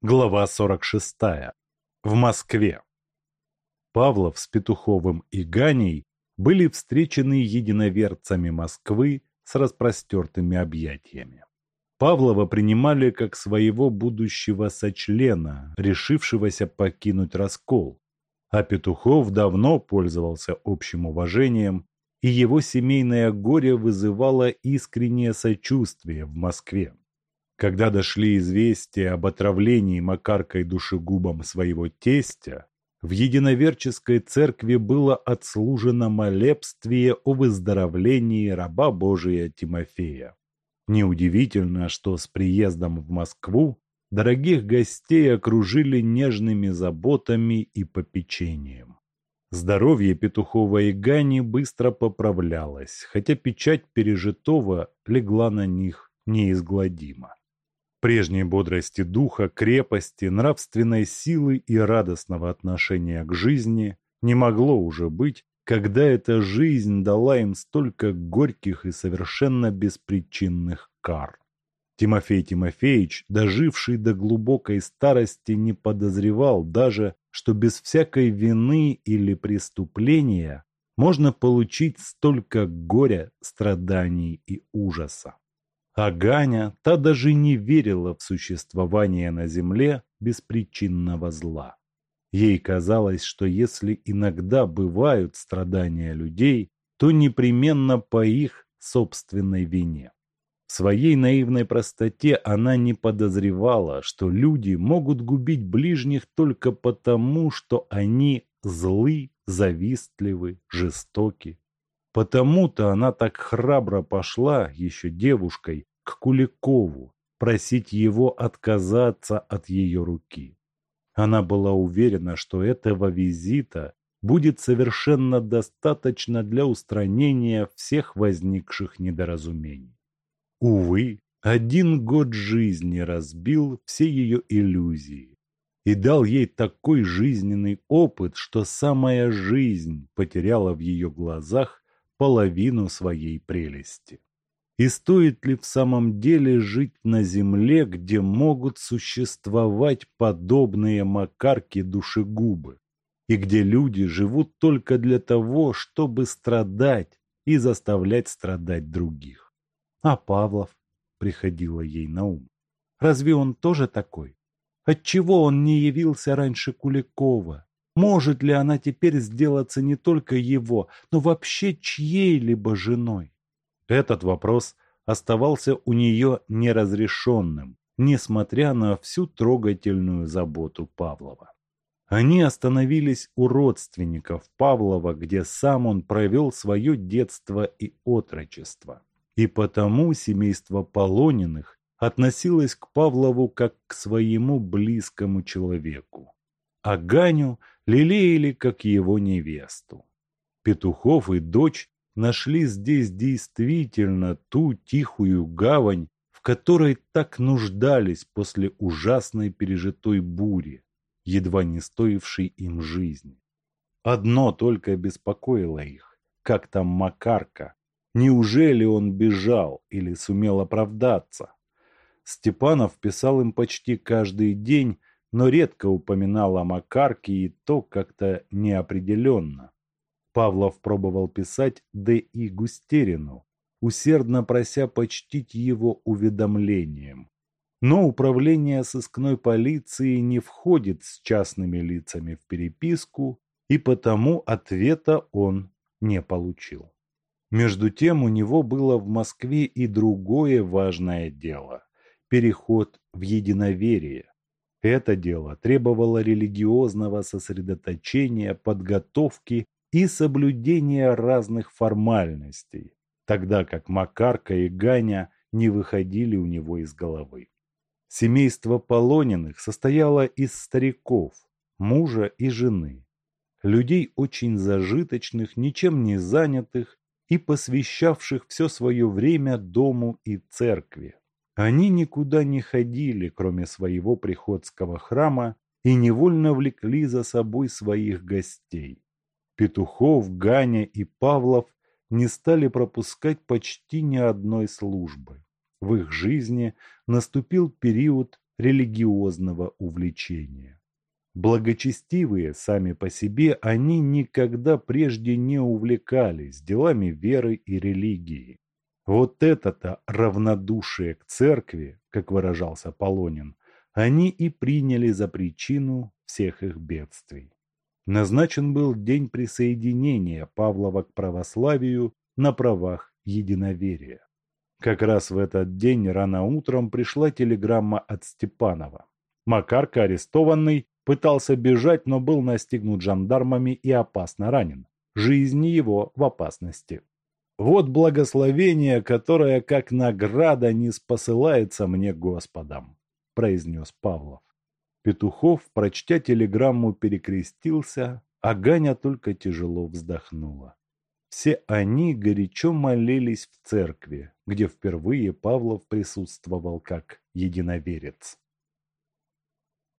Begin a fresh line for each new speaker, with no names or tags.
Глава 46. В Москве. Павлов с Петуховым и Ганей были встречены единоверцами Москвы с распростертыми объятиями. Павлова принимали как своего будущего сочлена, решившегося покинуть раскол, а Петухов давно пользовался общим уважением, и его семейное горе вызывало искреннее сочувствие в Москве. Когда дошли известия об отравлении Макаркой душегубом своего тестя, в единоверческой церкви было отслужено молебствие о выздоровлении раба Божия Тимофея. Неудивительно, что с приездом в Москву дорогих гостей окружили нежными заботами и попечением. Здоровье Петухова и Гани быстро поправлялось, хотя печать пережитого легла на них неизгладимо. Прежней бодрости духа, крепости, нравственной силы и радостного отношения к жизни не могло уже быть, когда эта жизнь дала им столько горьких и совершенно беспричинных кар. Тимофей Тимофеевич, доживший до глубокой старости, не подозревал даже, что без всякой вины или преступления можно получить столько горя, страданий и ужаса. А Ганя, та даже не верила в существование на земле беспричинного зла. Ей казалось, что если иногда бывают страдания людей, то непременно по их собственной вине. В своей наивной простоте она не подозревала, что люди могут губить ближних только потому, что они злы, завистливы, жестоки. Потому-то она так храбро пошла, еще девушкой, к Куликову, просить его отказаться от ее руки. Она была уверена, что этого визита будет совершенно достаточно для устранения всех возникших недоразумений. Увы, один год жизни разбил все ее иллюзии и дал ей такой жизненный опыт, что самая жизнь потеряла в ее глазах половину своей прелести. И стоит ли в самом деле жить на земле, где могут существовать подобные макарки-душегубы, и где люди живут только для того, чтобы страдать и заставлять страдать других? А Павлов приходило ей на ум. Разве он тоже такой? Отчего он не явился раньше Куликова? Может ли она теперь сделаться не только его, но вообще чьей-либо женой? Этот вопрос оставался у нее неразрешенным, несмотря на всю трогательную заботу Павлова. Они остановились у родственников Павлова, где сам он провел свое детство и отрочество. И потому семейство Полониных относилось к Павлову как к своему близкому человеку. А Ганю лелеяли как его невесту. Петухов и дочь нашли здесь действительно ту тихую гавань, в которой так нуждались после ужасной пережитой бури, едва не стоившей им жизни. Одно только беспокоило их, как там Макарка, неужели он бежал или сумел оправдаться? Степанов писал им почти каждый день, но редко упоминал о Макарке и то как-то неопределенно. Павлов пробовал писать Д.И. Густерину, усердно прося почтить его уведомлением. Но управление сыскной полиции не входит с частными лицами в переписку, и потому ответа он не получил. Между тем у него было в Москве и другое важное дело – переход в единоверие. Это дело требовало религиозного сосредоточения, подготовки и соблюдения разных формальностей, тогда как Макарка и Ганя не выходили у него из головы. Семейство Полониных состояло из стариков, мужа и жены, людей очень зажиточных, ничем не занятых и посвящавших все свое время дому и церкви. Они никуда не ходили, кроме своего приходского храма, и невольно влекли за собой своих гостей. Петухов, Ганя и Павлов не стали пропускать почти ни одной службы. В их жизни наступил период религиозного увлечения. Благочестивые сами по себе, они никогда прежде не увлекались делами веры и религии. Вот это-то равнодушие к церкви, как выражался Полонин, они и приняли за причину всех их бедствий. Назначен был день присоединения Павлова к православию на правах единоверия. Как раз в этот день рано утром пришла телеграмма от Степанова. Макарка, арестованный, пытался бежать, но был настигнут жандармами и опасно ранен. Жизнь его в опасности. Вот благословение, которое как награда не спосылается мне Господом, произнес Павлов. Петухов, прочтя телеграмму, перекрестился, а Ганя только тяжело вздохнула. Все они горячо молились в церкви, где впервые Павлов присутствовал как единоверец.